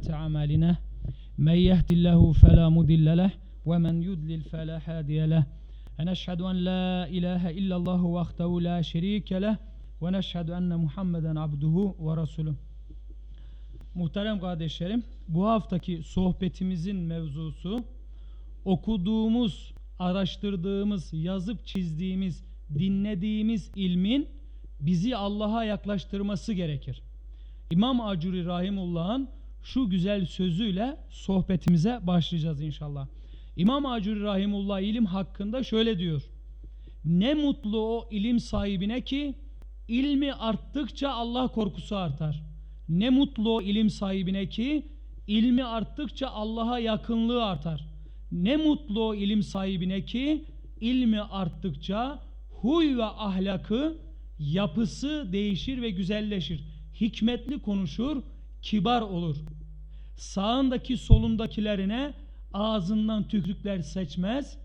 وسيئات أعمالنا من يهد الله فلا مضل له ومن يضلل فلا هادي له ونشهد أن لا إله إلا الله وحده لا شريك له ونشهد أن محمدا عبده ورسوله Muhterem kardeşlerim, bu haftaki sohbetimizin mevzusu okuduğumuz, araştırdığımız, yazıp çizdiğimiz, dinlediğimiz ilmin bizi Allah'a yaklaştırması gerekir. İmam Acuri Rahimullah'ın şu güzel sözüyle sohbetimize başlayacağız inşallah. İmam Acuri Rahimullah ilim hakkında şöyle diyor. Ne mutlu o ilim sahibine ki ilmi arttıkça Allah korkusu artar. Ne mutlu o ilim sahibine ki ilmi arttıkça Allah'a yakınlığı artar. Ne mutlu o ilim sahibine ki ilmi arttıkça huy ve ahlakı, yapısı değişir ve güzelleşir. Hikmetli konuşur, kibar olur. Sağındaki solundakilerine ağzından tükrükler seçmez.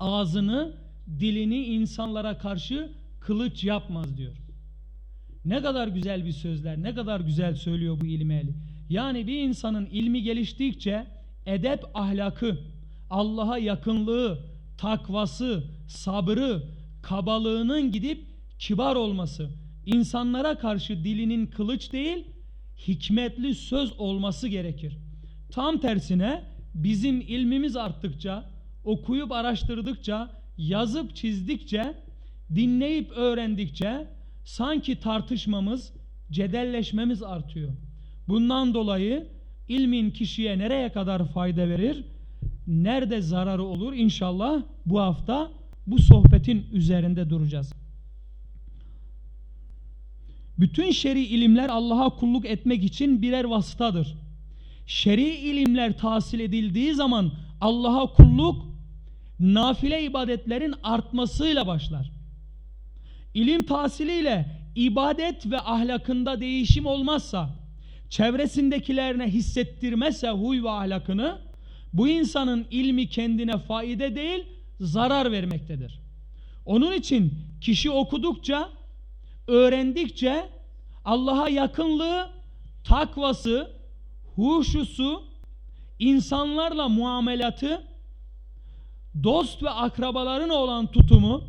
Ağzını, dilini insanlara karşı kılıç yapmaz diyor. Ne kadar güzel bir sözler, ne kadar güzel söylüyor bu ilim ehli. Yani bir insanın ilmi geliştikçe edep ahlakı, Allah'a yakınlığı, takvası, sabrı, kabalığının gidip kibar olması, insanlara karşı dilinin kılıç değil, hikmetli söz olması gerekir. Tam tersine bizim ilmimiz arttıkça, okuyup araştırdıkça, yazıp çizdikçe, dinleyip öğrendikçe sanki tartışmamız, cedelleşmemiz artıyor. Bundan dolayı ilmin kişiye nereye kadar fayda verir, nerede zararı olur inşallah bu hafta bu sohbetin üzerinde duracağız. Bütün şer'i ilimler Allah'a kulluk etmek için birer vasıtadır. Şer'i ilimler tahsil edildiği zaman Allah'a kulluk nafile ibadetlerin artmasıyla başlar. İlim tahsiliyle ibadet ve ahlakında değişim olmazsa, çevresindekilerine hissettirmezse huy ve ahlakını, bu insanın ilmi kendine faide değil, zarar vermektedir. Onun için kişi okudukça, öğrendikçe Allah'a yakınlığı, takvası, huşusu, insanlarla muamelatı, dost ve akrabaların olan tutumu,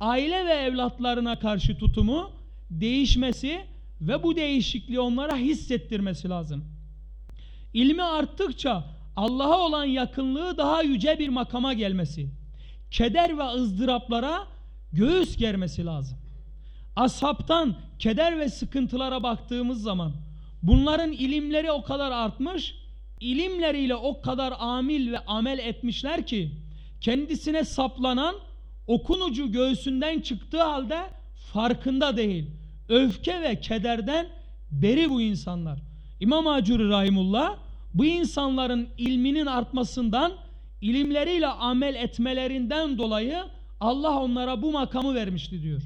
aile ve evlatlarına karşı tutumu değişmesi ve bu değişikliği onlara hissettirmesi lazım. İlmi arttıkça Allah'a olan yakınlığı daha yüce bir makama gelmesi, keder ve ızdıraplara göğüs germesi lazım. Ashabtan keder ve sıkıntılara baktığımız zaman bunların ilimleri o kadar artmış, ilimleriyle o kadar amil ve amel etmişler ki kendisine saplanan okunucu göğsünden çıktığı halde farkında değil. Öfke ve kederden beri bu insanlar. İmam Acuri Rahimullah bu insanların ilminin artmasından, ilimleriyle amel etmelerinden dolayı Allah onlara bu makamı vermişti diyor.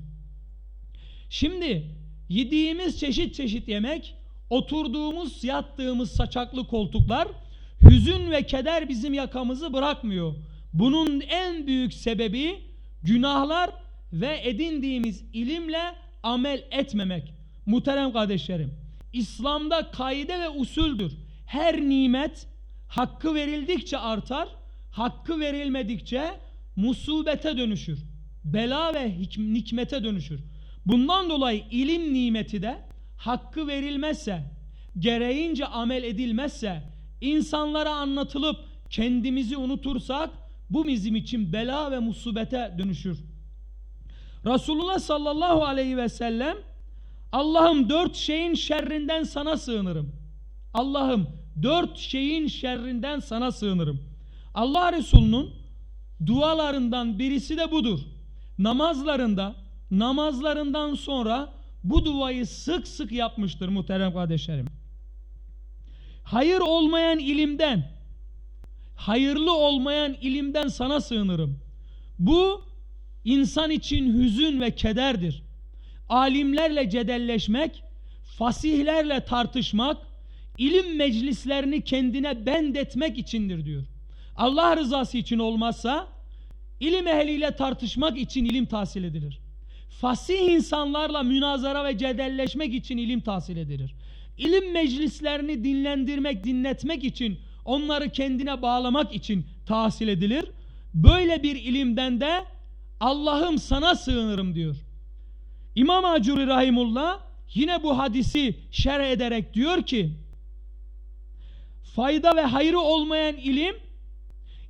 Şimdi yediğimiz çeşit çeşit yemek, oturduğumuz, yattığımız saçaklı koltuklar, hüzün ve keder bizim yakamızı bırakmıyor. Bunun en büyük sebebi günahlar ve edindiğimiz ilimle amel etmemek. Muhterem kardeşlerim, İslam'da kaide ve usuldür. Her nimet hakkı verildikçe artar, hakkı verilmedikçe musibete dönüşür. Bela ve nikmete dönüşür. Bundan dolayı ilim nimeti de hakkı verilmezse, gereğince amel edilmezse, insanlara anlatılıp kendimizi unutursak bu bizim için bela ve musibete dönüşür. Resulullah sallallahu aleyhi ve sellem Allah'ım dört şeyin şerrinden sana sığınırım. Allah'ım dört şeyin şerrinden sana sığınırım. Allah Resulü'nün dualarından birisi de budur. Namazlarında, namazlarından sonra bu duayı sık sık yapmıştır muhterem kardeşlerim. Hayır olmayan ilimden, hayırlı olmayan ilimden sana sığınırım. Bu insan için hüzün ve kederdir. Alimlerle cedelleşmek, fasihlerle tartışmak, ilim meclislerini kendine bendetmek içindir diyor. Allah rızası için olmazsa ilim ehliyle tartışmak için ilim tahsil edilir. Fasih insanlarla münazara ve cedelleşmek için ilim tahsil edilir. ilim meclislerini dinlendirmek, dinletmek için, onları kendine bağlamak için tahsil edilir. Böyle bir ilimden de Allah'ım sana sığınırım diyor. İmam Acuri Rahimullah yine bu hadisi şerh ederek diyor ki fayda ve hayrı olmayan ilim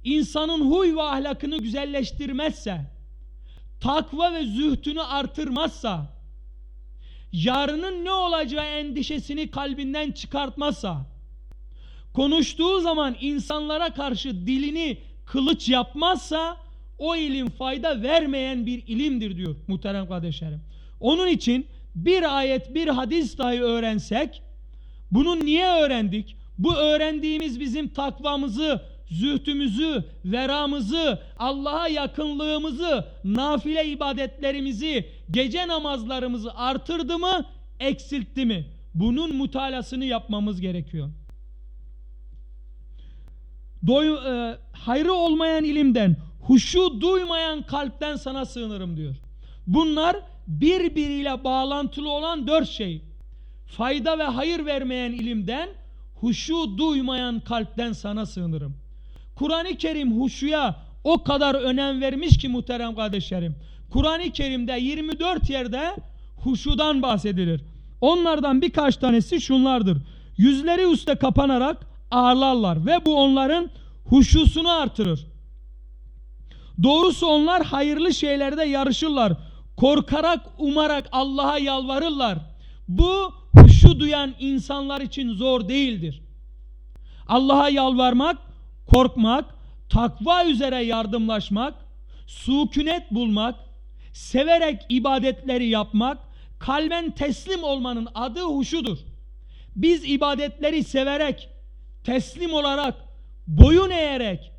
insanın huy ve ahlakını güzelleştirmezse takva ve zühtünü artırmazsa yarının ne olacağı endişesini kalbinden çıkartmazsa konuştuğu zaman insanlara karşı dilini kılıç yapmazsa o ilim fayda vermeyen bir ilimdir diyor muhterem kardeşlerim. Onun için bir ayet bir hadis dahi öğrensek bunu niye öğrendik? Bu öğrendiğimiz bizim takvamızı, zühtümüzü, veramızı, Allah'a yakınlığımızı, nafile ibadetlerimizi, gece namazlarımızı artırdı mı, eksiltti mi? Bunun mutalasını yapmamız gerekiyor. Doy, e, hayrı olmayan ilimden, huşu duymayan kalpten sana sığınırım diyor. Bunlar birbiriyle bağlantılı olan dört şey. Fayda ve hayır vermeyen ilimden, huşu duymayan kalpten sana sığınırım. Kur'an-ı Kerim huşuya o kadar önem vermiş ki muhterem kardeşlerim. Kur'an-ı Kerim'de 24 yerde huşudan bahsedilir. Onlardan birkaç tanesi şunlardır. Yüzleri üste kapanarak ağırlarlar ve bu onların huşusunu artırır. Doğrusu onlar hayırlı şeylerde yarışırlar. Korkarak, umarak Allah'a yalvarırlar. Bu huşu duyan insanlar için zor değildir. Allah'a yalvarmak, korkmak, takva üzere yardımlaşmak, sukunet bulmak, severek ibadetleri yapmak, kalben teslim olmanın adı huşudur. Biz ibadetleri severek, teslim olarak, boyun eğerek,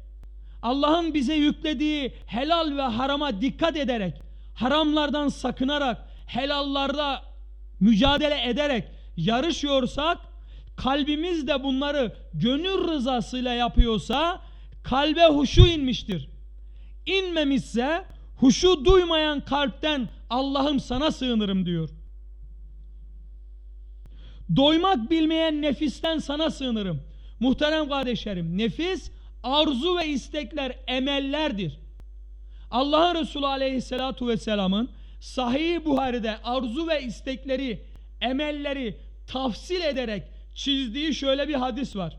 Allah'ın bize yüklediği helal ve harama dikkat ederek, haramlardan sakınarak, helallarda mücadele ederek yarışıyorsak, kalbimiz de bunları gönül rızasıyla yapıyorsa, kalbe huşu inmiştir. İnmemişse, huşu duymayan kalpten Allah'ım sana sığınırım diyor. Doymak bilmeyen nefisten sana sığınırım. Muhterem kardeşlerim, nefis arzu ve istekler emellerdir. Allah'ın Resulü aleyhissalatu vesselamın sahih Buhari'de arzu ve istekleri, emelleri tafsil ederek çizdiği şöyle bir hadis var.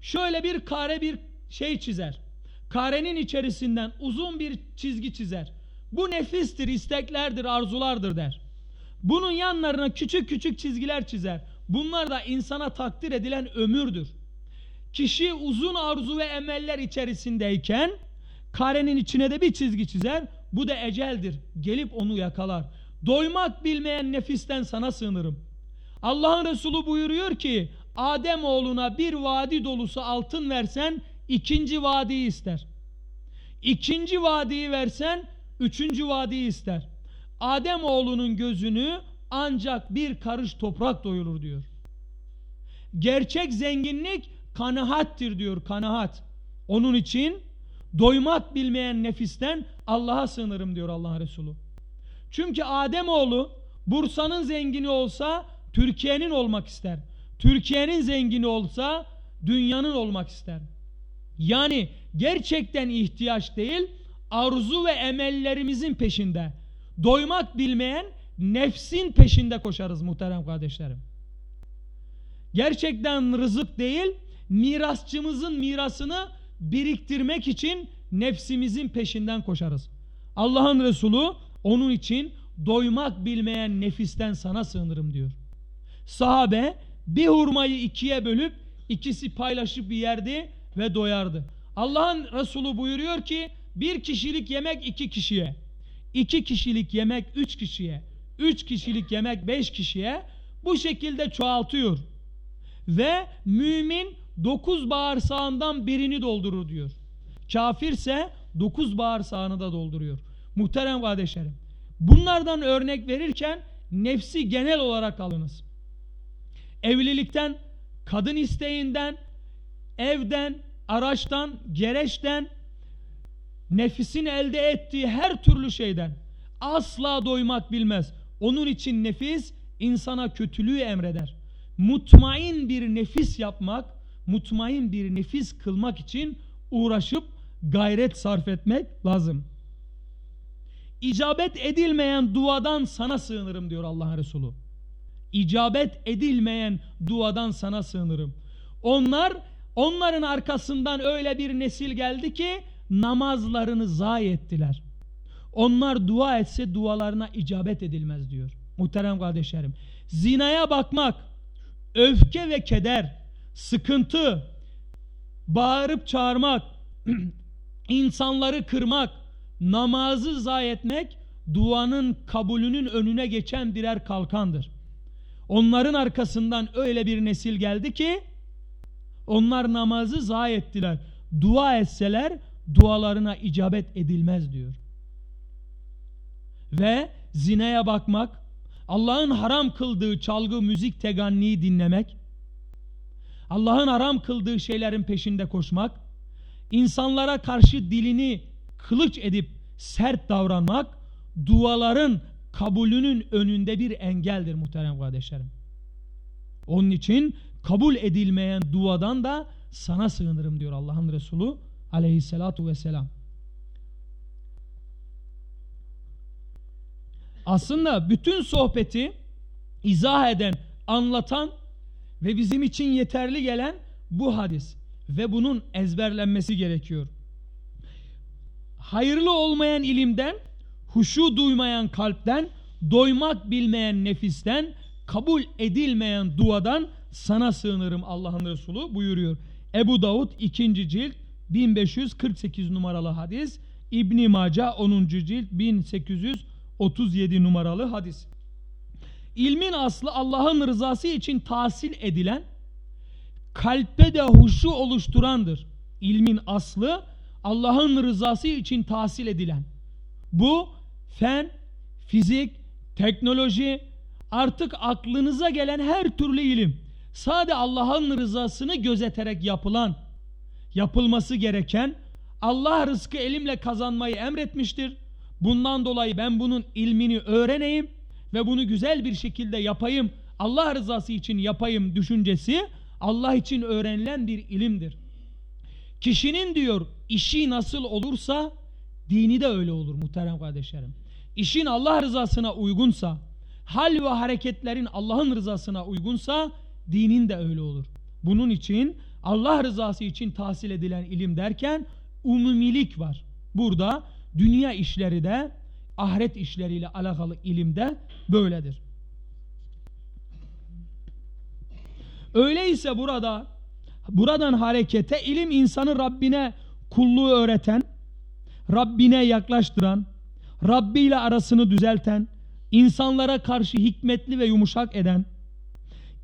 Şöyle bir kare bir şey çizer. Karenin içerisinden uzun bir çizgi çizer. Bu nefistir, isteklerdir, arzulardır der. Bunun yanlarına küçük küçük çizgiler çizer. Bunlar da insana takdir edilen ömürdür. Kişi uzun arzu ve emeller içerisindeyken karenin içine de bir çizgi çizer. Bu da eceldir. Gelip onu yakalar. Doymak bilmeyen nefisten sana sığınırım. Allah'ın Resulü buyuruyor ki Adem oğluna bir vadi dolusu altın versen ikinci vadiyi ister. İkinci vadiyi versen üçüncü vadiyi ister. Adem oğlunun gözünü ancak bir karış toprak doyulur diyor. Gerçek zenginlik kanahattir diyor kanahat. Onun için doymak bilmeyen nefisten Allah'a sığınırım diyor Allah Resulü. Çünkü Adem oğlu Bursa'nın zengini olsa Türkiye'nin olmak ister. Türkiye'nin zengini olsa dünyanın olmak ister. Yani gerçekten ihtiyaç değil, arzu ve emellerimizin peşinde. Doymak bilmeyen nefsin peşinde koşarız muhterem kardeşlerim. Gerçekten rızık değil, mirasçımızın mirasını biriktirmek için nefsimizin peşinden koşarız. Allah'ın Resulü onun için doymak bilmeyen nefisten sana sığınırım diyor. Sahabe bir hurmayı ikiye bölüp ikisi paylaşıp yerdi ve doyardı. Allah'ın Resulü buyuruyor ki bir kişilik yemek iki kişiye, iki kişilik yemek üç kişiye, üç kişilik yemek beş kişiye bu şekilde çoğaltıyor. Ve mümin dokuz bağırsağından birini doldurur diyor. Kafirse dokuz bağırsağını da dolduruyor. Muhterem kardeşlerim. Bunlardan örnek verirken nefsi genel olarak alınız. Evlilikten, kadın isteğinden, evden, araçtan, gereçten, nefisin elde ettiği her türlü şeyden asla doymak bilmez. Onun için nefis insana kötülüğü emreder. Mutmain bir nefis yapmak, mutmain bir nefis kılmak için uğraşıp gayret sarf etmek lazım. İcabet edilmeyen duadan sana sığınırım diyor Allah Resulü. İcabet edilmeyen duadan sana sığınırım. Onlar onların arkasından öyle bir nesil geldi ki namazlarını zayi ettiler. Onlar dua etse dualarına icabet edilmez diyor. Muhterem kardeşlerim. Zinaya bakmak, öfke ve keder, sıkıntı, bağırıp çağırmak, insanları kırmak, namazı zayi etmek, duanın kabulünün önüne geçen birer kalkandır. Onların arkasından öyle bir nesil geldi ki, onlar namazı zayi ettiler. Dua etseler dualarına icabet edilmez diyor. Ve zineye bakmak, Allah'ın haram kıldığı çalgı, müzik, teganniyi dinlemek, Allah'ın haram kıldığı şeylerin peşinde koşmak, insanlara karşı dilini kılıç edip sert davranmak, duaların kabulünün önünde bir engeldir muhterem kardeşlerim. Onun için kabul edilmeyen duadan da sana sığınırım diyor Allah'ın Resulü aleyhissalatu vesselam. Aslında bütün sohbeti izah eden, anlatan ve bizim için yeterli gelen bu hadis ve bunun ezberlenmesi gerekiyor. Hayırlı olmayan ilimden, huşu duymayan kalpten, doymak bilmeyen nefisten, kabul edilmeyen duadan sana sığınırım Allah'ın Resulü buyuruyor. Ebu Davud 2. cilt 1548 numaralı hadis, İbn Maca 10. cilt 1837 numaralı hadis. İlmin aslı Allah'ın rızası için tahsil edilen, kalpte de huşu oluşturandır. İlmin aslı Allah'ın rızası için tahsil edilen. Bu fen, fizik, teknoloji, artık aklınıza gelen her türlü ilim sade Allah'ın rızasını gözeterek yapılan, yapılması gereken Allah rızkı elimle kazanmayı emretmiştir. Bundan dolayı ben bunun ilmini öğreneyim ve bunu güzel bir şekilde yapayım. Allah rızası için yapayım düşüncesi Allah için öğrenilen bir ilimdir. Kişinin diyor işi nasıl olursa dini de öyle olur muhterem kardeşlerim. İşin Allah rızasına uygunsa, hal ve hareketlerin Allah'ın rızasına uygunsa dinin de öyle olur. Bunun için Allah rızası için tahsil edilen ilim derken umumilik var. Burada dünya işleri de ahiret işleriyle alakalı ilimde böyledir. Öyleyse burada buradan harekete ilim insanı Rabbine kulluğu öğreten, Rabbine yaklaştıran, Rabbi ile arasını düzelten, insanlara karşı hikmetli ve yumuşak eden,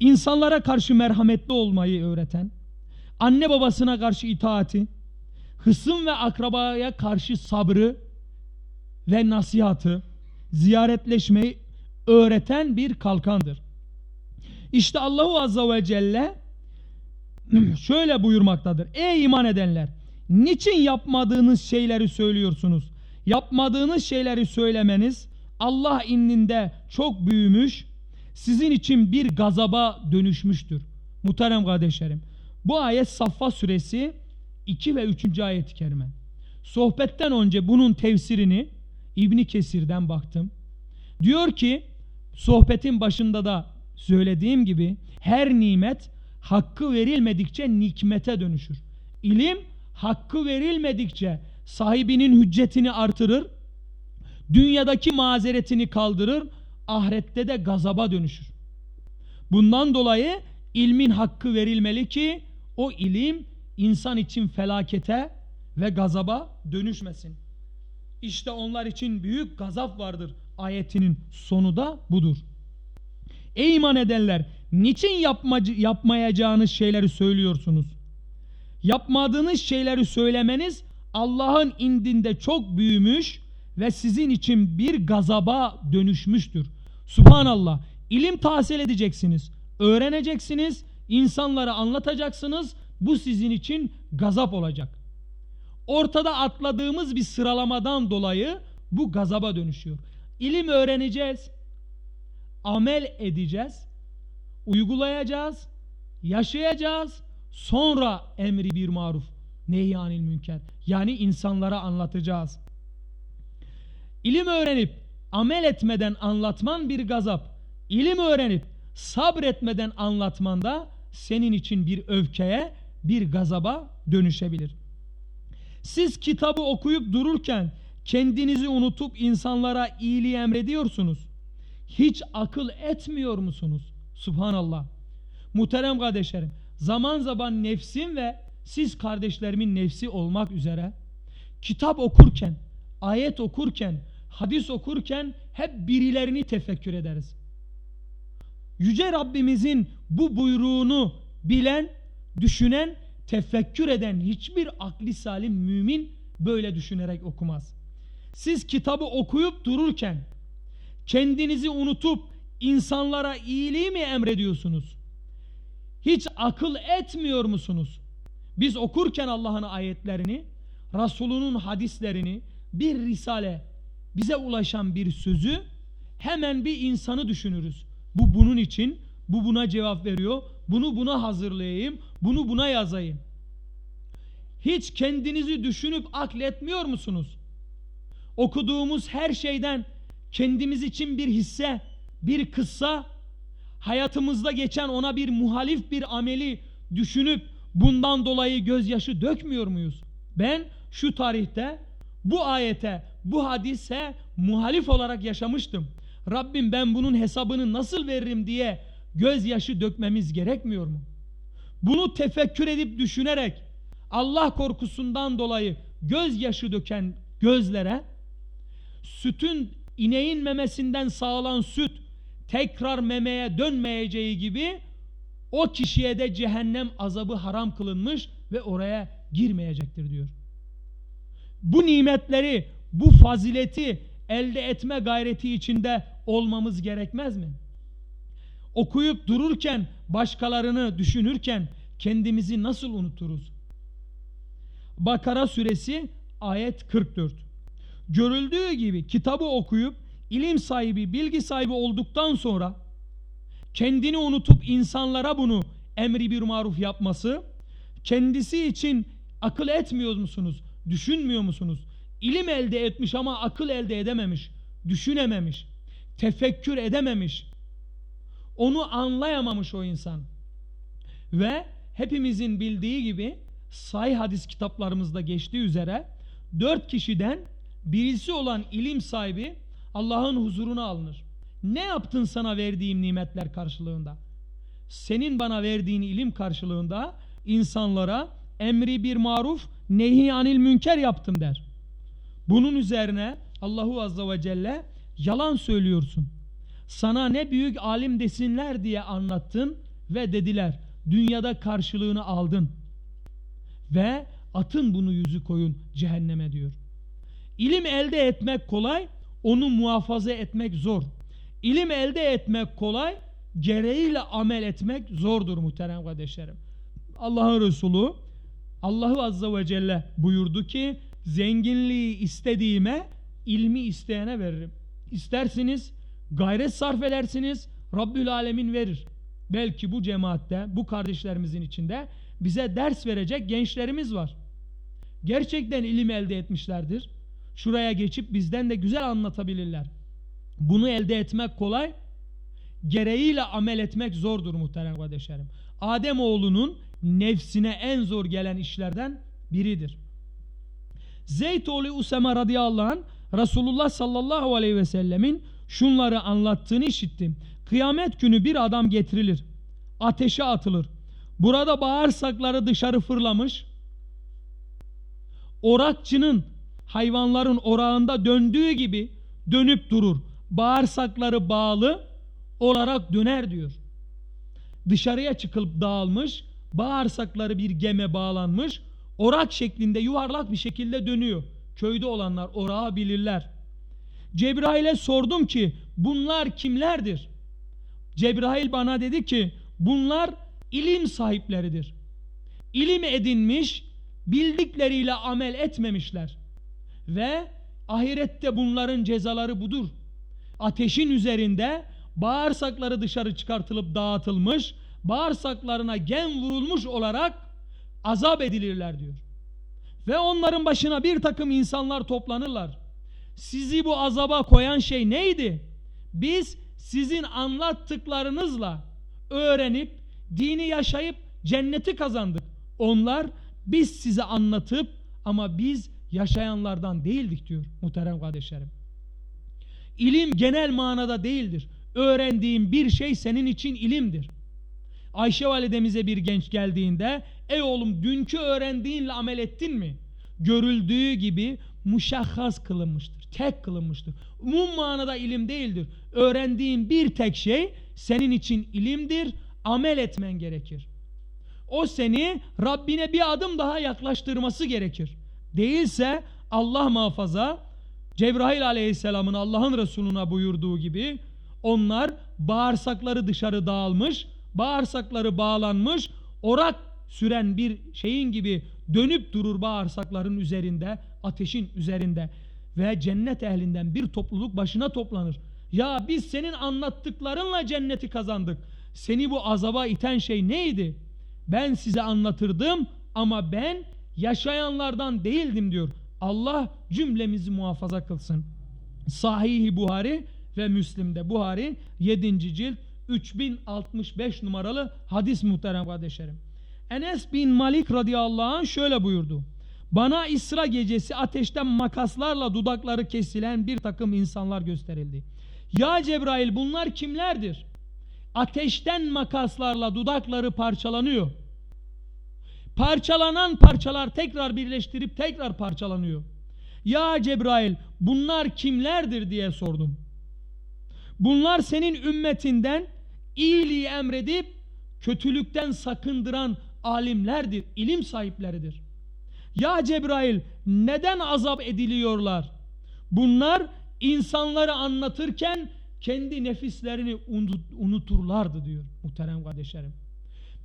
insanlara karşı merhametli olmayı öğreten, anne babasına karşı itaati, hısım ve akrabaya karşı sabrı ve nasihatı, ziyaretleşmeyi öğreten bir kalkandır. İşte Allahu Azza ve Celle şöyle buyurmaktadır. Ey iman edenler! Niçin yapmadığınız şeyleri söylüyorsunuz? Yapmadığınız şeyleri söylemeniz Allah indinde çok büyümüş, sizin için bir gazaba dönüşmüştür. Muhterem kardeşlerim. Bu ayet Saffa suresi 2 ve 3. ayet-i kerime. Sohbetten önce bunun tefsirini İbni Kesir'den baktım. Diyor ki sohbetin başında da söylediğim gibi her nimet hakkı verilmedikçe nikmete dönüşür. İlim hakkı verilmedikçe sahibinin hüccetini artırır, dünyadaki mazeretini kaldırır, ahirette de gazaba dönüşür. Bundan dolayı ilmin hakkı verilmeli ki o ilim insan için felakete ve gazaba dönüşmesin. İşte onlar için büyük gazap vardır ayetinin sonu da budur. Ey iman edenler niçin yapmacı, yapmayacağınız şeyleri söylüyorsunuz? Yapmadığınız şeyleri söylemeniz Allah'ın indinde çok büyümüş ve sizin için bir gazaba dönüşmüştür. Subhanallah. İlim tahsil edeceksiniz. Öğreneceksiniz. insanlara anlatacaksınız. Bu sizin için gazap olacak. Ortada atladığımız bir sıralamadan dolayı bu gazaba dönüşüyor. İlim öğreneceğiz. amel edeceğiz, uygulayacağız, yaşayacağız, sonra emri bir maruf, nehyanil münker. Yani insanlara anlatacağız. İlim öğrenip amel etmeden anlatman bir gazap. İlim öğrenip sabretmeden anlatman da senin için bir öfkeye, bir gazaba dönüşebilir. Siz kitabı okuyup dururken kendinizi unutup insanlara iyiliği emrediyorsunuz. Hiç akıl etmiyor musunuz? Subhanallah. Muhterem kardeşlerim, zaman zaman nefsim ve siz kardeşlerimin nefsi olmak üzere kitap okurken, ayet okurken, hadis okurken hep birilerini tefekkür ederiz. Yüce Rabbimizin bu buyruğunu bilen, düşünen, tefekkür eden hiçbir akli salim mümin böyle düşünerek okumaz. Siz kitabı okuyup dururken kendinizi unutup insanlara iyiliği mi emrediyorsunuz? Hiç akıl etmiyor musunuz? Biz okurken Allah'ın ayetlerini, Resulünün hadislerini, bir risale, bize ulaşan bir sözü hemen bir insanı düşünürüz. Bu bunun için, bu buna cevap veriyor, bunu buna hazırlayayım, bunu buna yazayım. Hiç kendinizi düşünüp akletmiyor musunuz? Okuduğumuz her şeyden kendimiz için bir hisse, bir kıssa, hayatımızda geçen ona bir muhalif bir ameli düşünüp bundan dolayı gözyaşı dökmüyor muyuz? Ben şu tarihte bu ayete, bu hadise muhalif olarak yaşamıştım. Rabbim ben bunun hesabını nasıl veririm diye gözyaşı dökmemiz gerekmiyor mu? Bunu tefekkür edip düşünerek Allah korkusundan dolayı gözyaşı döken gözlere sütün ineğin memesinden sağlan süt tekrar memeye dönmeyeceği gibi o kişiye de cehennem azabı haram kılınmış ve oraya girmeyecektir diyor. Bu nimetleri, bu fazileti elde etme gayreti içinde olmamız gerekmez mi? Okuyup dururken, başkalarını düşünürken kendimizi nasıl unuturuz? Bakara suresi ayet 44. Görüldüğü gibi kitabı okuyup ilim sahibi, bilgi sahibi olduktan sonra kendini unutup insanlara bunu emri bir maruf yapması, kendisi için akıl etmiyor musunuz? Düşünmüyor musunuz? İlim elde etmiş ama akıl elde edememiş, düşünememiş, tefekkür edememiş. Onu anlayamamış o insan. Ve hepimizin bildiği gibi sahih hadis kitaplarımızda geçtiği üzere dört kişiden birisi olan ilim sahibi Allah'ın huzuruna alınır. Ne yaptın sana verdiğim nimetler karşılığında? Senin bana verdiğin ilim karşılığında insanlara emri bir maruf nehi anil münker yaptım der. Bunun üzerine Allahu Azze ve Celle yalan söylüyorsun. Sana ne büyük alim desinler diye anlattın ve dediler dünyada karşılığını aldın. Ve atın bunu yüzü koyun cehenneme diyor. İlim elde etmek kolay, onu muhafaza etmek zor. İlim elde etmek kolay, gereğiyle amel etmek zordur muhterem kardeşlerim. Allah'ın Resulü Allahu Azze ve Celle buyurdu ki zenginliği istediğime ilmi isteyene veririm. İstersiniz gayret sarf edersiniz Rabbül Alemin verir. Belki bu cemaatte bu kardeşlerimizin içinde bize ders verecek gençlerimiz var. Gerçekten ilim elde etmişlerdir. Şuraya geçip bizden de güzel anlatabilirler. Bunu elde etmek kolay, gereğiyle amel etmek zordur muhterem kardeşlerim. Adem oğlunun nefsine en zor gelen işlerden biridir. Zeyd oğlu Usama radıyallahu anh Resulullah sallallahu aleyhi ve sellemin şunları anlattığını işittim. Kıyamet günü bir adam getirilir. Ateşe atılır. Burada bağırsakları dışarı fırlamış. Orakçının hayvanların orağında döndüğü gibi dönüp durur. Bağırsakları bağlı olarak döner diyor. Dışarıya çıkıp dağılmış, bağırsakları bir geme bağlanmış, orak şeklinde yuvarlak bir şekilde dönüyor. Köyde olanlar orağı bilirler. Cebrail'e sordum ki bunlar kimlerdir? Cebrail bana dedi ki bunlar ilim sahipleridir. İlim edinmiş, bildikleriyle amel etmemişler. Ve ahirette bunların cezaları budur. Ateşin üzerinde bağırsakları dışarı çıkartılıp dağıtılmış, bağırsaklarına gen vurulmuş olarak azap edilirler diyor. Ve onların başına bir takım insanlar toplanırlar. Sizi bu azaba koyan şey neydi? Biz sizin anlattıklarınızla öğrenip, dini yaşayıp cenneti kazandık. Onlar biz size anlatıp ama biz yaşayanlardan değildik diyor muhterem kardeşlerim. İlim genel manada değildir. Öğrendiğin bir şey senin için ilimdir. Ayşe validemize bir genç geldiğinde ey oğlum dünkü öğrendiğinle amel ettin mi? Görüldüğü gibi muşahhas kılınmıştır. Tek kılınmıştır. Umum manada ilim değildir. Öğrendiğin bir tek şey senin için ilimdir. Amel etmen gerekir. O seni Rabbine bir adım daha yaklaştırması gerekir. Değilse Allah muhafaza Cebrail aleyhisselamın Allah'ın Resuluna buyurduğu gibi onlar bağırsakları dışarı dağılmış, bağırsakları bağlanmış, orak süren bir şeyin gibi dönüp durur bağırsakların üzerinde, ateşin üzerinde ve cennet ehlinden bir topluluk başına toplanır. Ya biz senin anlattıklarınla cenneti kazandık. Seni bu azaba iten şey neydi? Ben size anlatırdım ama ben yaşayanlardan değildim diyor. Allah cümlemizi muhafaza kılsın. Sahih-i Buhari ve Müslim'de Buhari 7. cilt 3065 numaralı hadis muhterem kardeşlerim. Enes bin Malik radıyallahu anh şöyle buyurdu. Bana İsra gecesi ateşten makaslarla dudakları kesilen bir takım insanlar gösterildi. Ya Cebrail bunlar kimlerdir? Ateşten makaslarla dudakları parçalanıyor. Parçalanan parçalar tekrar birleştirip tekrar parçalanıyor. Ya Cebrail bunlar kimlerdir diye sordum. Bunlar senin ümmetinden iyiliği emredip kötülükten sakındıran alimlerdir, ilim sahipleridir. Ya Cebrail neden azap ediliyorlar? Bunlar insanları anlatırken kendi nefislerini unuturlardı diyor muhterem kardeşlerim.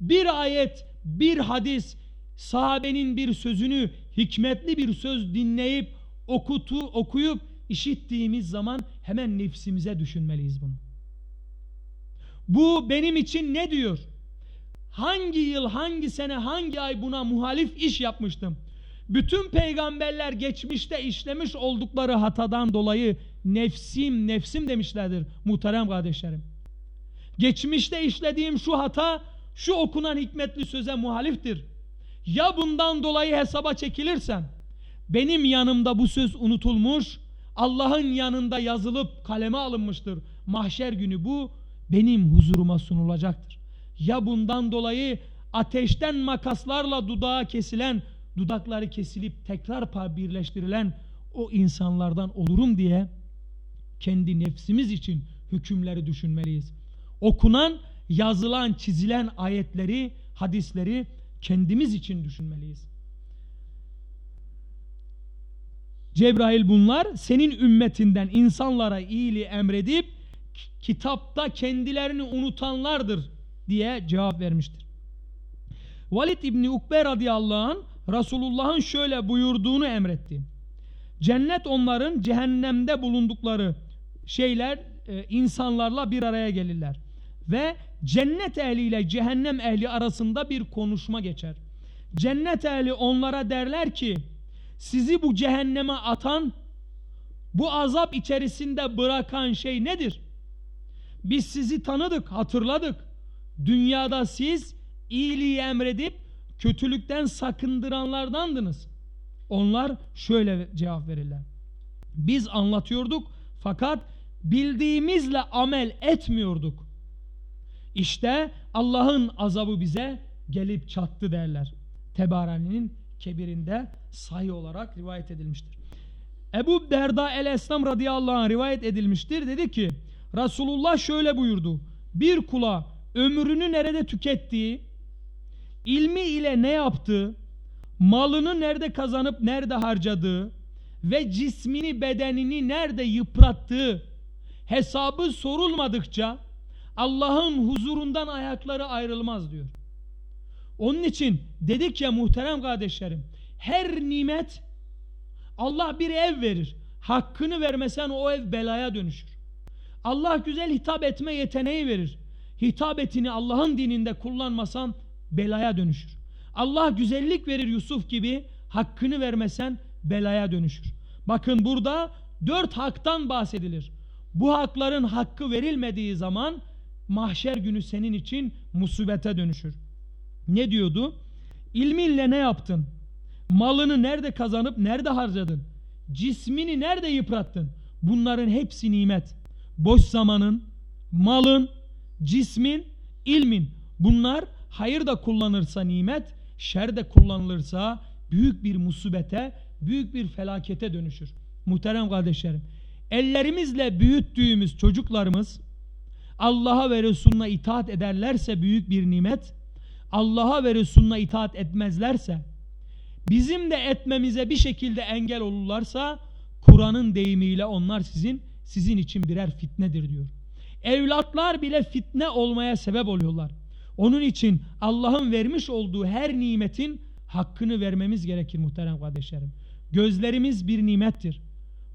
Bir ayet, bir hadis, sahabenin bir sözünü, hikmetli bir söz dinleyip, okutu, okuyup, işittiğimiz zaman hemen nefsimize düşünmeliyiz bunu. Bu benim için ne diyor? Hangi yıl, hangi sene, hangi ay buna muhalif iş yapmıştım? Bütün peygamberler geçmişte işlemiş oldukları hatadan dolayı nefsim, nefsim demişlerdir muhterem kardeşlerim. Geçmişte işlediğim şu hata, şu okunan hikmetli söze muhaliftir. Ya bundan dolayı hesaba çekilirsem, benim yanımda bu söz unutulmuş, Allah'ın yanında yazılıp kaleme alınmıştır. Mahşer günü bu benim huzuruma sunulacaktır. Ya bundan dolayı ateşten makaslarla dudağa kesilen, dudakları kesilip tekrar birleştirilen o insanlardan olurum diye kendi nefsimiz için hükümleri düşünmeliyiz. Okunan, yazılan, çizilen ayetleri, hadisleri kendimiz için düşünmeliyiz. Cebrail bunlar senin ümmetinden insanlara iyiliği emredip kitapta kendilerini unutanlardır diye cevap vermiştir. Valid İbni Ukbe radıyallahu anh Resulullah'ın şöyle buyurduğunu emretti. Cennet onların cehennemde bulundukları şeyler e, insanlarla bir araya gelirler. Ve cennet ehliyle cehennem ehli arasında bir konuşma geçer. Cennet ehli onlara derler ki sizi bu cehenneme atan bu azap içerisinde bırakan şey nedir? Biz sizi tanıdık, hatırladık. Dünyada siz iyiliği emredip kötülükten sakındıranlardandınız. Onlar şöyle cevap verirler. Biz anlatıyorduk fakat bildiğimizle amel etmiyorduk. İşte Allah'ın azabı bize gelip çattı derler. Tebarani'nin kebirinde sahih olarak rivayet edilmiştir. Ebu Derda el-Eslam radıyallahu anh rivayet edilmiştir. Dedi ki Resulullah şöyle buyurdu. Bir kula ömrünü nerede tükettiği, ilmi ile ne yaptığı, malını nerede kazanıp nerede harcadığı ve cismini bedenini nerede yıprattığı hesabı sorulmadıkça Allah'ın huzurundan ayakları ayrılmaz diyor. Onun için dedik ya muhterem kardeşlerim her nimet Allah bir ev verir. Hakkını vermesen o ev belaya dönüşür. Allah güzel hitap etme yeteneği verir. Hitabetini Allah'ın dininde kullanmasan belaya dönüşür. Allah güzellik verir Yusuf gibi hakkını vermesen belaya dönüşür. Bakın burada dört haktan bahsedilir. Bu hakların hakkı verilmediği zaman mahşer günü senin için musibete dönüşür. Ne diyordu? İlminle ne yaptın? Malını nerede kazanıp nerede harcadın? Cismini nerede yıprattın? Bunların hepsi nimet. Boş zamanın, malın, cismin, ilmin. Bunlar hayır da kullanırsa nimet, şer de kullanılırsa büyük bir musibete, büyük bir felakete dönüşür. Muhterem kardeşlerim, ellerimizle büyüttüğümüz çocuklarımız Allah'a ve Resulüne itaat ederlerse büyük bir nimet, Allah'a ve Resulüne itaat etmezlerse, bizim de etmemize bir şekilde engel olurlarsa, Kur'an'ın deyimiyle onlar sizin sizin için birer fitnedir diyor. Evlatlar bile fitne olmaya sebep oluyorlar. Onun için Allah'ın vermiş olduğu her nimetin hakkını vermemiz gerekir muhterem kardeşlerim. Gözlerimiz bir nimettir.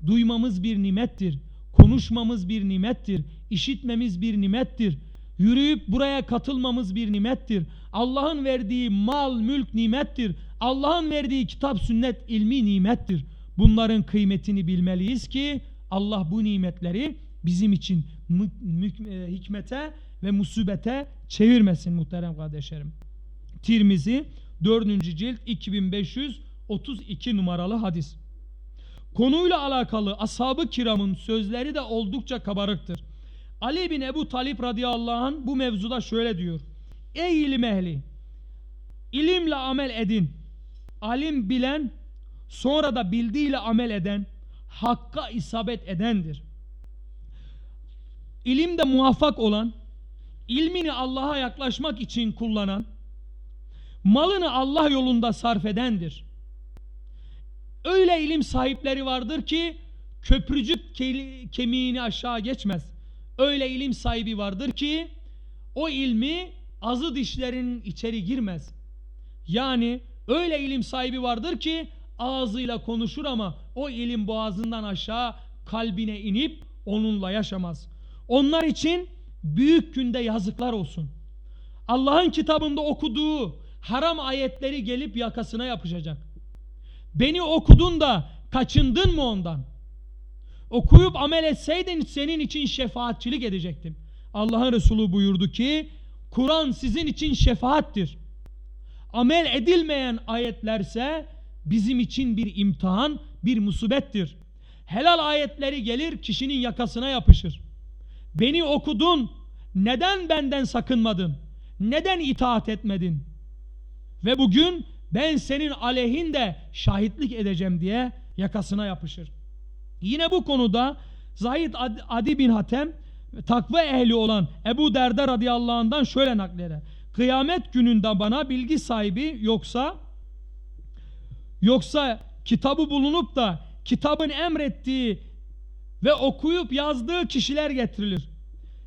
Duymamız bir nimettir. Konuşmamız bir nimettir. İşitmemiz bir nimettir. Yürüyüp buraya katılmamız bir nimettir. Allah'ın verdiği mal, mülk nimettir. Allah'ın verdiği kitap, sünnet, ilmi nimettir. Bunların kıymetini bilmeliyiz ki Allah bu nimetleri bizim için e, hikmete ve musibete çevirmesin muhterem kardeşlerim. Tirmizi 4. cilt 2532 numaralı hadis. Konuyla alakalı ashab-ı kiramın sözleri de oldukça kabarıktır. Ali bin Ebu Talip radıyallahu anh bu mevzuda şöyle diyor. Ey ilim ehli! İlimle amel edin. Alim bilen, sonra da bildiğiyle amel eden, hakka isabet edendir. İlimde muvaffak olan, ilmini Allah'a yaklaşmak için kullanan, malını Allah yolunda sarf edendir. Öyle ilim sahipleri vardır ki köprücük kemiğini aşağı geçmez. Öyle ilim sahibi vardır ki o ilmi azı dişlerin içeri girmez. Yani öyle ilim sahibi vardır ki ağzıyla konuşur ama o ilim boğazından aşağı kalbine inip onunla yaşamaz. Onlar için büyük günde yazıklar olsun. Allah'ın kitabında okuduğu haram ayetleri gelip yakasına yapışacak. Beni okudun da kaçındın mı ondan? Okuyup amel etseydin senin için şefaatçilik edecektim. Allah'ın Resulü buyurdu ki Kur'an sizin için şefaattir. Amel edilmeyen ayetlerse bizim için bir imtihan, bir musibettir. Helal ayetleri gelir kişinin yakasına yapışır. Beni okudun, neden benden sakınmadın? Neden itaat etmedin? Ve bugün ben senin aleyhinde şahitlik edeceğim diye yakasına yapışır. Yine bu konuda Zahid Adi bin Hatem takva ehli olan Ebu Derda radıyallahu anh'dan şöyle nakleder. Kıyamet gününde bana bilgi sahibi yoksa yoksa kitabı bulunup da kitabın emrettiği ve okuyup yazdığı kişiler getirilir.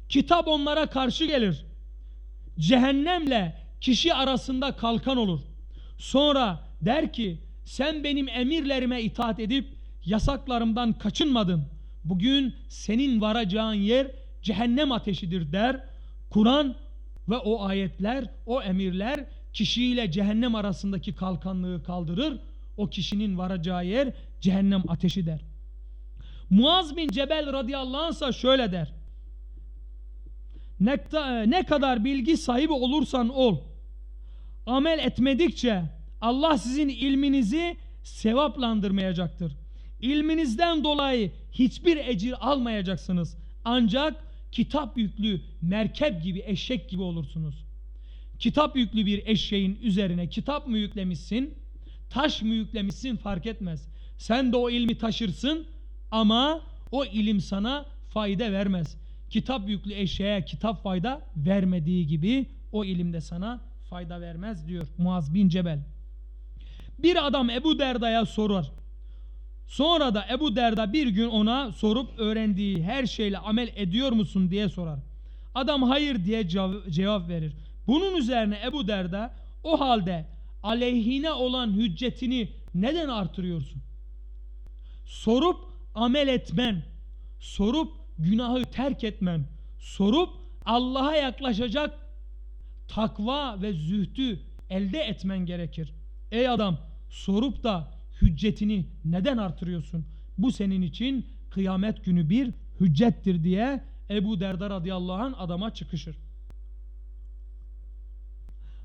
Kitap onlara karşı gelir. Cehennemle kişi arasında kalkan olur. Sonra der ki sen benim emirlerime itaat edip yasaklarımdan kaçınmadın. Bugün senin varacağın yer cehennem ateşidir der. Kur'an ve o ayetler, o emirler kişiyle cehennem arasındaki kalkanlığı kaldırır. O kişinin varacağı yer cehennem ateşi der. Muaz bin Cebel radıyallahu anh şöyle der. Ne, ne kadar bilgi sahibi olursan ol. Amel etmedikçe Allah sizin ilminizi sevaplandırmayacaktır. İlminizden dolayı hiçbir ecir almayacaksınız. Ancak kitap yüklü merkep gibi eşek gibi olursunuz. Kitap yüklü bir eşeğin üzerine kitap mı yüklemişsin, taş mı yüklemişsin fark etmez. Sen de o ilmi taşırsın ama o ilim sana fayda vermez. Kitap yüklü eşeğe kitap fayda vermediği gibi o ilim de sana fayda vermez diyor Muaz bin Cebel. Bir adam Ebu Derda'ya sorar. Sonra da Ebu Derda bir gün ona sorup öğrendiği her şeyle amel ediyor musun diye sorar. Adam hayır diye cevap verir. Bunun üzerine Ebu Derda o halde aleyhine olan hüccetini neden artırıyorsun? Sorup amel etmen, sorup günahı terk etmen, sorup Allah'a yaklaşacak takva ve zühdü elde etmen gerekir. Ey adam sorup da hüccetini neden artırıyorsun? Bu senin için kıyamet günü bir hüccettir diye Ebu Derda radıyallahu anh adama çıkışır.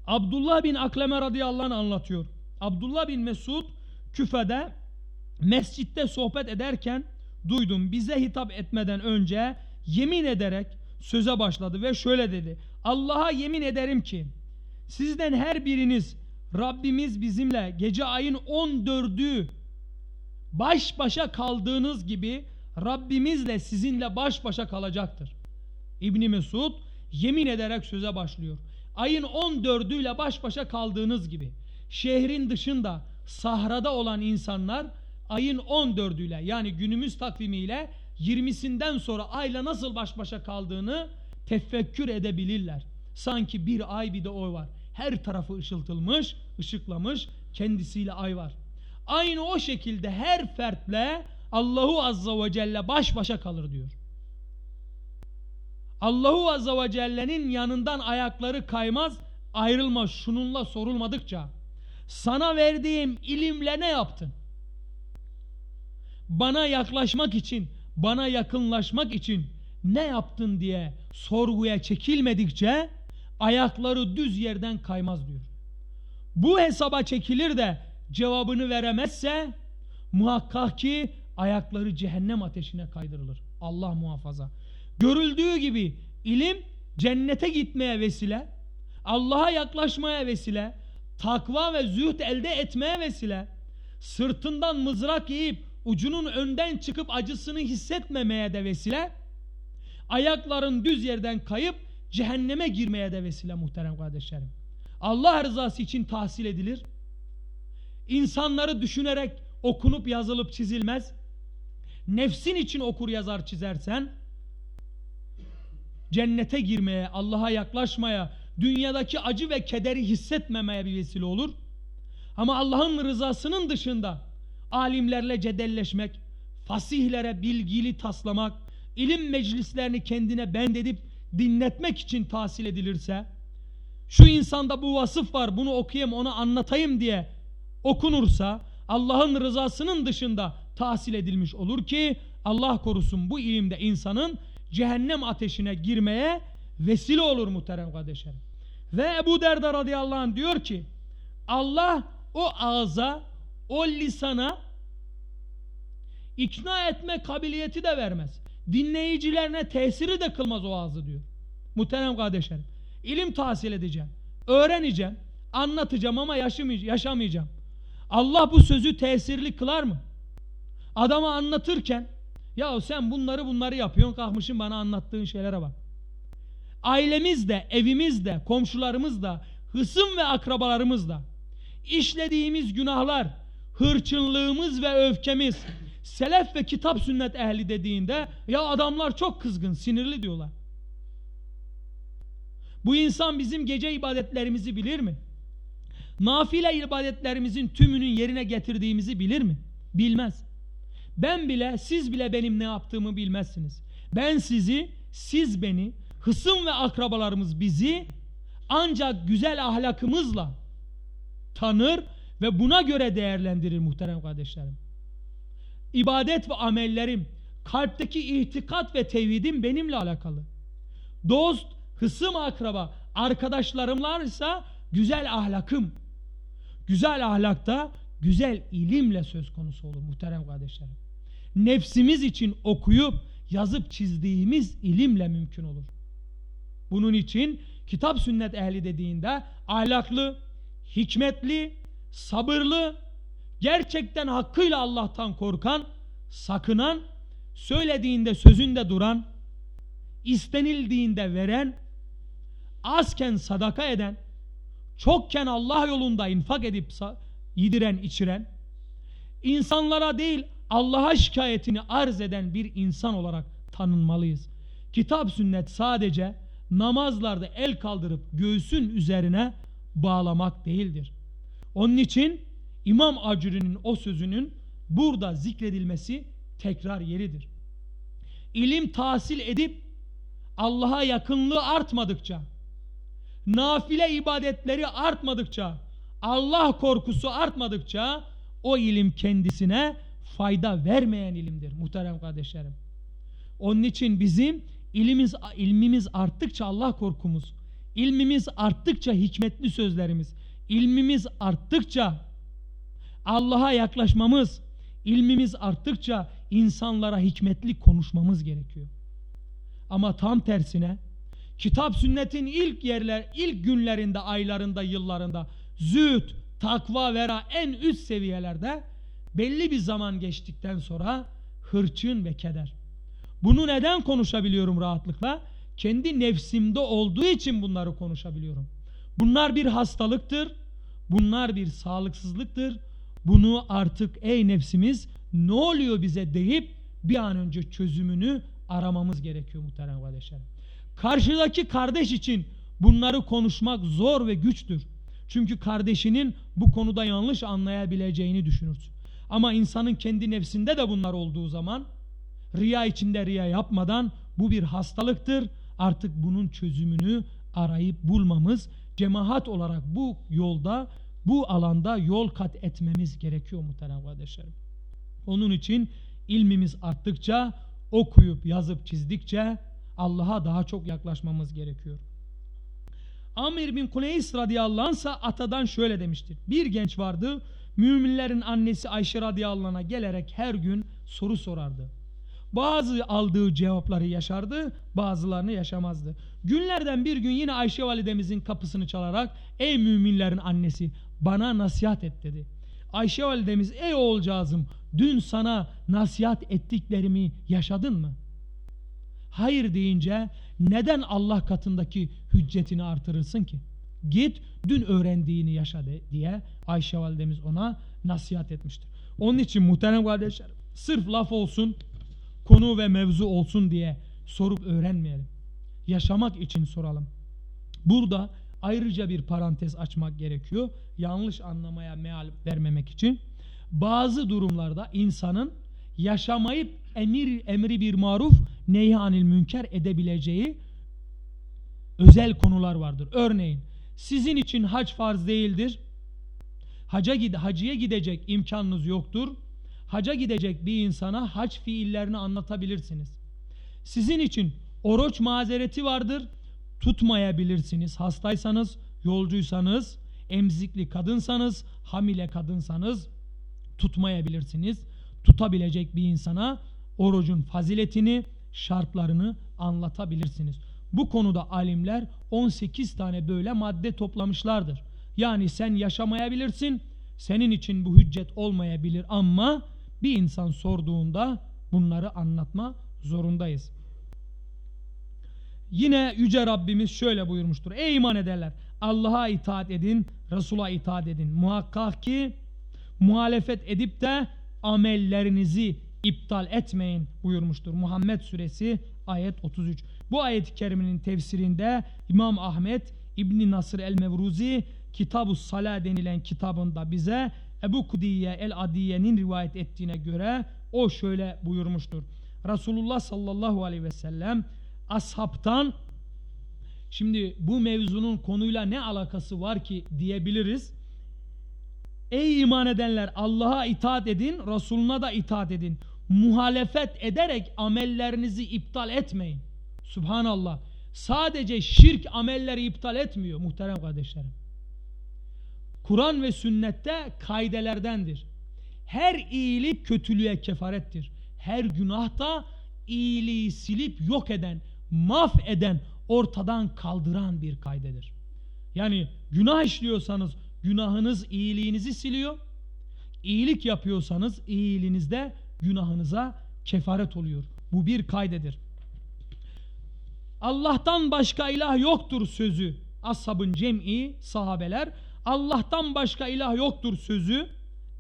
Abdullah bin Akleme radıyallahu anh anlatıyor. Abdullah bin Mesud küfede mescitte sohbet ederken duydum bize hitap etmeden önce yemin ederek söze başladı ve şöyle dedi. Allah'a yemin ederim ki sizden her biriniz Rabbimiz bizimle gece ayın 14'ü baş başa kaldığınız gibi Rabbimizle sizinle baş başa kalacaktır. İbni Mesud yemin ederek söze başlıyor. Ayın 14'üyle baş başa kaldığınız gibi şehrin dışında sahrada olan insanlar ayın 14'üyle yani günümüz takvimiyle 20'sinden sonra ayla nasıl baş başa kaldığını tefekkür edebilirler. Sanki bir ay bir de oy var. Her tarafı ışıltılmış, ışıklamış, kendisiyle ay var. Aynı o şekilde her fertle Allahu Azza ve Celle baş başa kalır diyor. Allahu Azza ve Celle'nin yanından ayakları kaymaz, ayrılmaz şununla sorulmadıkça. Sana verdiğim ilimle ne yaptın? Bana yaklaşmak için, bana yakınlaşmak için ne yaptın diye sorguya çekilmedikçe ayakları düz yerden kaymaz diyor. Bu hesaba çekilir de cevabını veremezse muhakkak ki ayakları cehennem ateşine kaydırılır. Allah muhafaza. Görüldüğü gibi ilim cennete gitmeye vesile, Allah'a yaklaşmaya vesile, takva ve zühd elde etmeye vesile, sırtından mızrak yiyip ucunun önden çıkıp acısını hissetmemeye de vesile, ayakların düz yerden kayıp cehenneme girmeye de vesile muhterem kardeşlerim. Allah rızası için tahsil edilir. İnsanları düşünerek okunup yazılıp çizilmez. Nefsin için okur yazar çizersen cennete girmeye, Allah'a yaklaşmaya, dünyadaki acı ve kederi hissetmemeye bir vesile olur. Ama Allah'ın rızasının dışında alimlerle cedelleşmek, fasihlere bilgili taslamak, ilim meclislerini kendine bendedip dinletmek için tahsil edilirse, şu insanda bu vasıf var bunu okuyayım onu anlatayım diye okunursa Allah'ın rızasının dışında tahsil edilmiş olur ki Allah korusun bu ilimde insanın cehennem ateşine girmeye vesile olur muhterem kardeşlerim. Ve Ebu Derda radıyallahu anh diyor ki Allah o ağza o lisana ikna etme kabiliyeti de vermez. Dinleyicilerine tesiri de kılmaz o ağzı diyor. Muhterem kardeşlerim. İlim tahsil edeceğim. Öğreneceğim. Anlatacağım ama yaşamayacağım. Allah bu sözü tesirli kılar mı? Adama anlatırken ya sen bunları bunları yapıyorsun kalkmışsın bana anlattığın şeylere bak. Ailemizde, evimizde, komşularımızda, hısım ve akrabalarımızda işlediğimiz günahlar, hırçınlığımız ve öfkemiz selef ve kitap sünnet ehli dediğinde ya adamlar çok kızgın, sinirli diyorlar. Bu insan bizim gece ibadetlerimizi bilir mi? Nafile ibadetlerimizin tümünün yerine getirdiğimizi bilir mi? Bilmez. Ben bile siz bile benim ne yaptığımı bilmezsiniz. Ben sizi, siz beni, hısım ve akrabalarımız bizi ancak güzel ahlakımızla tanır ve buna göre değerlendirir muhterem kardeşlerim. İbadet ve amellerim, kalpteki ihtikat ve tevhidim benimle alakalı. Dost, hısım akraba, arkadaşlarımlarsa güzel ahlakım. Güzel ahlakta güzel ilimle söz konusu olur muhterem kardeşlerim. Nefsimiz için okuyup yazıp çizdiğimiz ilimle mümkün olur. Bunun için kitap sünnet ehli dediğinde ahlaklı, hikmetli, sabırlı, gerçekten hakkıyla Allah'tan korkan, sakınan, söylediğinde sözünde duran, istenildiğinde veren, azken sadaka eden, çokken Allah yolunda infak edip yediren, içiren, insanlara değil Allah'a şikayetini arz eden bir insan olarak tanınmalıyız. Kitap sünnet sadece namazlarda el kaldırıp göğsün üzerine bağlamak değildir. Onun için İmam Acuri'nin o sözünün burada zikredilmesi tekrar yeridir. ilim tahsil edip Allah'a yakınlığı artmadıkça, nafile ibadetleri artmadıkça, Allah korkusu artmadıkça o ilim kendisine fayda vermeyen ilimdir muhterem kardeşlerim. Onun için bizim ilimiz, ilmimiz arttıkça Allah korkumuz, ilmimiz arttıkça hikmetli sözlerimiz, ilmimiz arttıkça Allah'a yaklaşmamız, ilmimiz arttıkça insanlara hikmetli konuşmamız gerekiyor. Ama tam tersine kitap sünnetin ilk yerler, ilk günlerinde, aylarında, yıllarında zühd, takva, vera en üst seviyelerde belli bir zaman geçtikten sonra hırçın ve keder. Bunu neden konuşabiliyorum rahatlıkla? Kendi nefsimde olduğu için bunları konuşabiliyorum. Bunlar bir hastalıktır. Bunlar bir sağlıksızlıktır. Bunu artık ey nefsimiz ne oluyor bize deyip bir an önce çözümünü aramamız gerekiyor muhterem kardeşlerim. Karşıdaki kardeş için bunları konuşmak zor ve güçtür. Çünkü kardeşinin bu konuda yanlış anlayabileceğini düşünürsün. Ama insanın kendi nefsinde de bunlar olduğu zaman riya içinde riya yapmadan bu bir hastalıktır. Artık bunun çözümünü arayıp bulmamız cemaat olarak bu yolda bu alanda yol kat etmemiz gerekiyor muhterem kardeşlerim. Onun için ilmimiz arttıkça okuyup yazıp çizdikçe Allah'a daha çok yaklaşmamız gerekiyor. Amir bin Kuneys radıyallahu anh atadan şöyle demiştir. Bir genç vardı müminlerin annesi Ayşe radıyallahu anh'a gelerek her gün soru sorardı. Bazı aldığı cevapları yaşardı, bazılarını yaşamazdı. Günlerden bir gün yine Ayşe validemizin kapısını çalarak ey müminlerin annesi bana nasihat et dedi. Ayşe validemiz ey oğulcağızım dün sana nasihat ettiklerimi yaşadın mı? Hayır deyince neden Allah katındaki hüccetini artırırsın ki? Git dün öğrendiğini yaşa de, diye Ayşe validemiz ona nasihat etmiştir. Onun için muhterem kardeşler sırf laf olsun konu ve mevzu olsun diye sorup öğrenmeyelim. Yaşamak için soralım. Burada ayrıca bir parantez açmak gerekiyor. Yanlış anlamaya meal vermemek için. Bazı durumlarda insanın yaşamayıp emir emri bir maruf neyhanil münker edebileceği özel konular vardır. Örneğin sizin için hac farz değildir. Haca gide, hacıya gidecek imkanınız yoktur. Haca gidecek bir insana hac fiillerini anlatabilirsiniz. Sizin için oruç mazereti vardır. Tutmayabilirsiniz. Hastaysanız, yolcuysanız, emzikli kadınsanız, hamile kadınsanız tutmayabilirsiniz. Tutabilecek bir insana orucun faziletini, şartlarını anlatabilirsiniz. Bu konuda alimler 18 tane böyle madde toplamışlardır. Yani sen yaşamayabilirsin, senin için bu hüccet olmayabilir ama bir insan sorduğunda bunları anlatma zorundayız. Yine Yüce Rabbimiz şöyle buyurmuştur. Ey iman ederler Allah'a itaat edin, Resul'a itaat edin. Muhakkak ki muhalefet edip de amellerinizi iptal etmeyin buyurmuştur. Muhammed suresi ayet 33. Bu ayet-i kerimenin tefsirinde İmam Ahmet İbni Nasır el-Mevruzi Kitab-ı Salah denilen kitabında bize Ebu Kudiye el-Adiye'nin rivayet ettiğine göre o şöyle buyurmuştur. Resulullah sallallahu aleyhi ve sellem ashabtan şimdi bu mevzunun konuyla ne alakası var ki diyebiliriz. Ey iman edenler Allah'a itaat edin, Resuluna da itaat edin. Muhalefet ederek amellerinizi iptal etmeyin. Subhanallah. Sadece şirk amelleri iptal etmiyor muhterem kardeşlerim. Kur'an ve sünnette kaidelerdendir. Her iyilik kötülüğe kefarettir. Her günah da iyiliği silip yok eden, maf eden, ortadan kaldıran bir kaydedir. Yani günah işliyorsanız günahınız iyiliğinizi siliyor. İyilik yapıyorsanız iyiliğinizde günahınıza kefaret oluyor. Bu bir kaydedir. Allah'tan başka ilah yoktur sözü. Ashabın cem'i sahabeler Allah'tan başka ilah yoktur sözü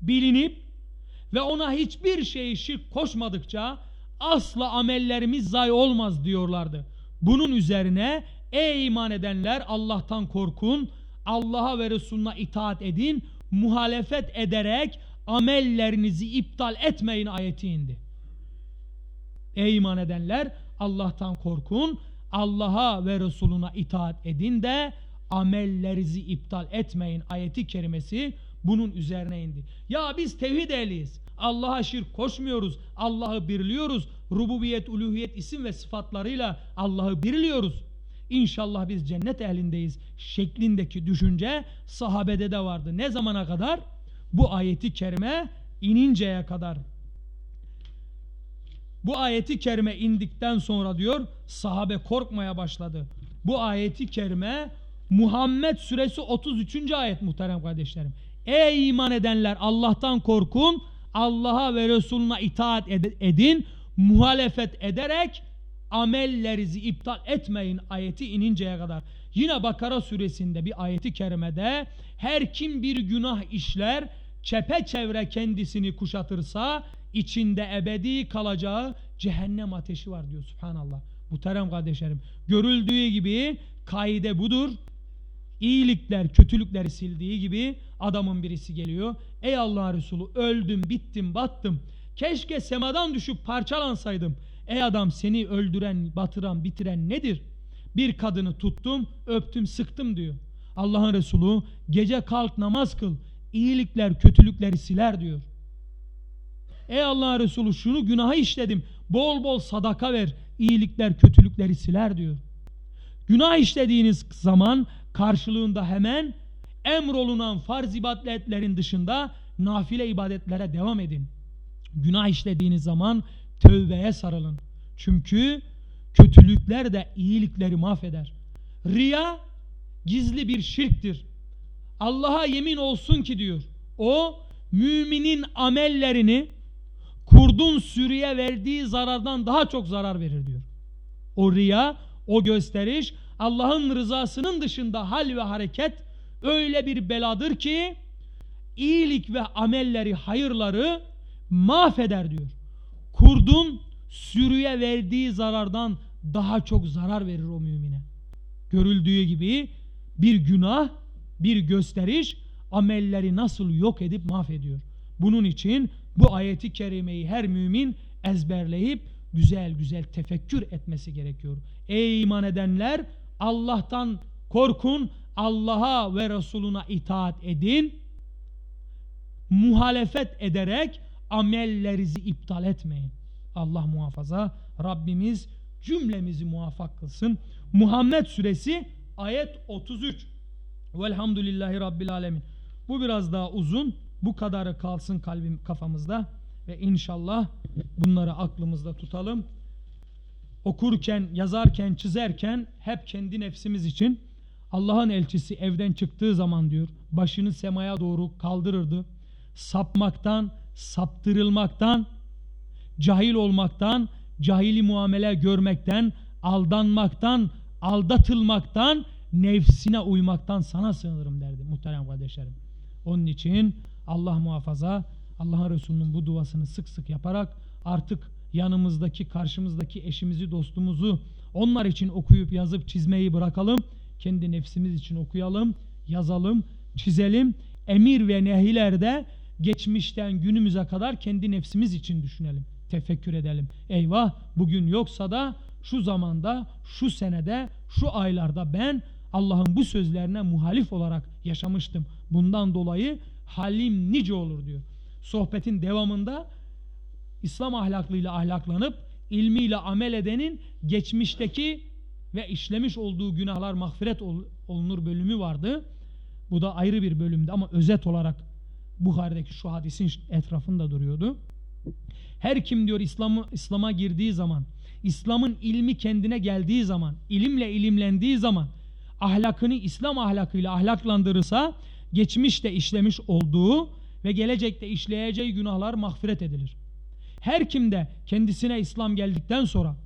bilinip ve ona hiçbir şey şirk koşmadıkça asla amellerimiz zayi olmaz diyorlardı. Bunun üzerine ey iman edenler Allah'tan korkun, Allah'a ve Resulüne itaat edin, muhalefet ederek amellerinizi iptal etmeyin ayeti indi. Ey iman edenler Allah'tan korkun, Allah'a ve Resuluna itaat edin de amellerinizi iptal etmeyin ayeti kerimesi bunun üzerine indi. Ya biz tevhid ehliyiz. Allah'a şirk koşmuyoruz. Allah'ı birliyoruz. Rububiyet, uluhiyet isim ve sıfatlarıyla Allah'ı birliyoruz. İnşallah biz cennet ehlindeyiz şeklindeki düşünce sahabede de vardı. Ne zamana kadar? Bu ayeti kerime ininceye kadar. Bu ayeti kerime indikten sonra diyor sahabe korkmaya başladı. Bu ayeti kerime Muhammed suresi 33. ayet muhterem kardeşlerim. Ey iman edenler Allah'tan korkun, Allah'a ve Resuluna itaat edin, muhalefet ederek amellerinizi iptal etmeyin ayeti ininceye kadar. Yine Bakara suresinde bir ayeti kerimede her kim bir günah işler çepeçevre kendisini kuşatırsa içinde ebedi kalacağı cehennem ateşi var diyor subhanallah. Bu terem kardeşlerim. Görüldüğü gibi kaide budur. İyilikler kötülükleri sildiği gibi adamın birisi geliyor. Ey Allah Resulü öldüm bittim battım. Keşke semadan düşüp parçalansaydım. Ey adam seni öldüren batıran bitiren nedir? Bir kadını tuttum öptüm sıktım diyor. Allah'ın Resulü gece kalk namaz kıl. İyilikler kötülükleri siler diyor. Ey Allah Resulü şunu günahı işledim. Bol bol sadaka ver. İyilikler kötülükleri siler diyor. Günah işlediğiniz zaman karşılığında hemen emrolunan farz ibadetlerin dışında nafile ibadetlere devam edin. Günah işlediğiniz zaman tövbeye sarılın. Çünkü kötülükler de iyilikleri mahveder. Riya gizli bir şirktir. Allah'a yemin olsun ki diyor. O müminin amellerini kurdun sürüye verdiği zarardan daha çok zarar verir diyor. O riya, o gösteriş Allah'ın rızasının dışında hal ve hareket öyle bir beladır ki iyilik ve amelleri, hayırları mahveder diyor. Kurdun sürüye verdiği zarardan daha çok zarar verir o mümine. Görüldüğü gibi bir günah, bir gösteriş amelleri nasıl yok edip mahvediyor. Bunun için bu ayeti kerimeyi her mümin ezberleyip güzel güzel tefekkür etmesi gerekiyor. Ey iman edenler Allah'tan korkun, Allah'a ve Resuluna itaat edin. Muhalefet ederek amellerinizi iptal etmeyin. Allah muhafaza Rabbimiz cümlemizi muvaffak kılsın. Muhammed suresi ayet 33. Velhamdülillahi Rabbil alemin. Bu biraz daha uzun. Bu kadarı kalsın kalbim kafamızda. Ve inşallah bunları aklımızda tutalım. Okurken, yazarken, çizerken hep kendi nefsimiz için Allah'ın elçisi evden çıktığı zaman diyor başını semaya doğru kaldırırdı. Sapmaktan, saptırılmaktan, cahil olmaktan, cahili muamele görmekten, aldanmaktan, aldatılmaktan, nefsine uymaktan sana sığınırım derdi muhterem kardeşlerim. Onun için Allah muhafaza Allah'ın Resulü'nün bu duasını sık sık yaparak artık yanımızdaki, karşımızdaki eşimizi, dostumuzu onlar için okuyup yazıp çizmeyi bırakalım. Kendi nefsimiz için okuyalım, yazalım, çizelim. Emir ve nehilerde geçmişten günümüze kadar kendi nefsimiz için düşünelim. Tefekkür edelim. Eyvah bugün yoksa da şu zamanda, şu senede, şu aylarda ben Allah'ın bu sözlerine muhalif olarak yaşamıştım. Bundan dolayı halim nice olur diyor. Sohbetin devamında İslam ahlaklıyla ahlaklanıp ilmiyle amel edenin geçmişteki ve işlemiş olduğu günahlar mağfiret olunur bölümü vardı. Bu da ayrı bir bölümdü ama özet olarak Buhari'deki şu hadisin etrafında duruyordu. Her kim diyor İslam'a İslam'a girdiği zaman, İslam'ın ilmi kendine geldiği zaman, ilimle ilimlendiği zaman ahlakını İslam ahlakıyla ahlaklandırırsa geçmişte işlemiş olduğu ve gelecekte işleyeceği günahlar mağfiret edilir. Her kimde kendisine İslam geldikten sonra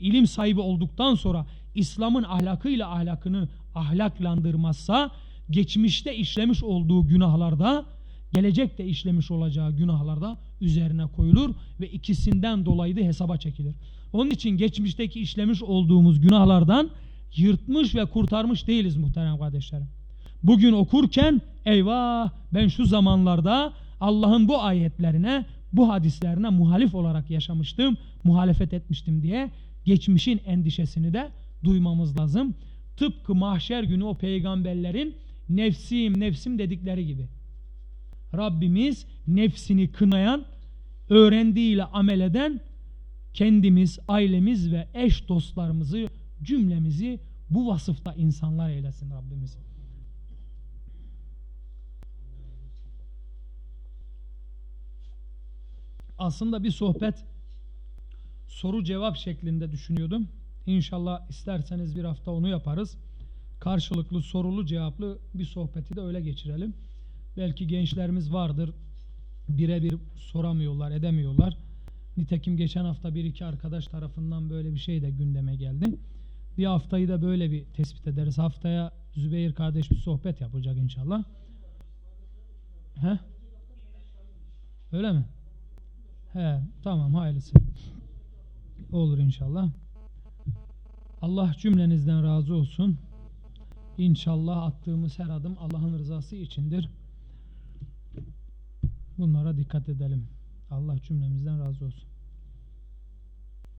ilim sahibi olduktan sonra İslam'ın ahlakıyla ahlakını ahlaklandırmazsa geçmişte işlemiş olduğu günahlarda gelecekte işlemiş olacağı günahlarda üzerine koyulur ve ikisinden dolayı da hesaba çekilir. Onun için geçmişteki işlemiş olduğumuz günahlardan yırtmış ve kurtarmış değiliz muhterem kardeşlerim. Bugün okurken eyvah ben şu zamanlarda Allah'ın bu ayetlerine bu hadislerine muhalif olarak yaşamıştım, muhalefet etmiştim diye geçmişin endişesini de duymamız lazım. Tıpkı mahşer günü o peygamberlerin nefsim nefsim dedikleri gibi. Rabbimiz nefsini kınayan, öğrendiğiyle amel eden kendimiz, ailemiz ve eş dostlarımızı, cümlemizi bu vasıfta insanlar eylesin Rabbimiz. Aslında bir sohbet soru cevap şeklinde düşünüyordum. İnşallah isterseniz bir hafta onu yaparız. Karşılıklı sorulu cevaplı bir sohbeti de öyle geçirelim. Belki gençlerimiz vardır. Birebir soramıyorlar, edemiyorlar. Nitekim geçen hafta bir iki arkadaş tarafından böyle bir şey de gündeme geldi. Bir haftayı da böyle bir tespit ederiz. Haftaya Zübeyir kardeş bir sohbet yapacak inşallah. He? Öyle mi? He, tamam hayırlısı. Olur inşallah. Allah cümlenizden razı olsun. İnşallah attığımız her adım Allah'ın rızası içindir. Bunlara dikkat edelim. Allah cümlemizden razı olsun.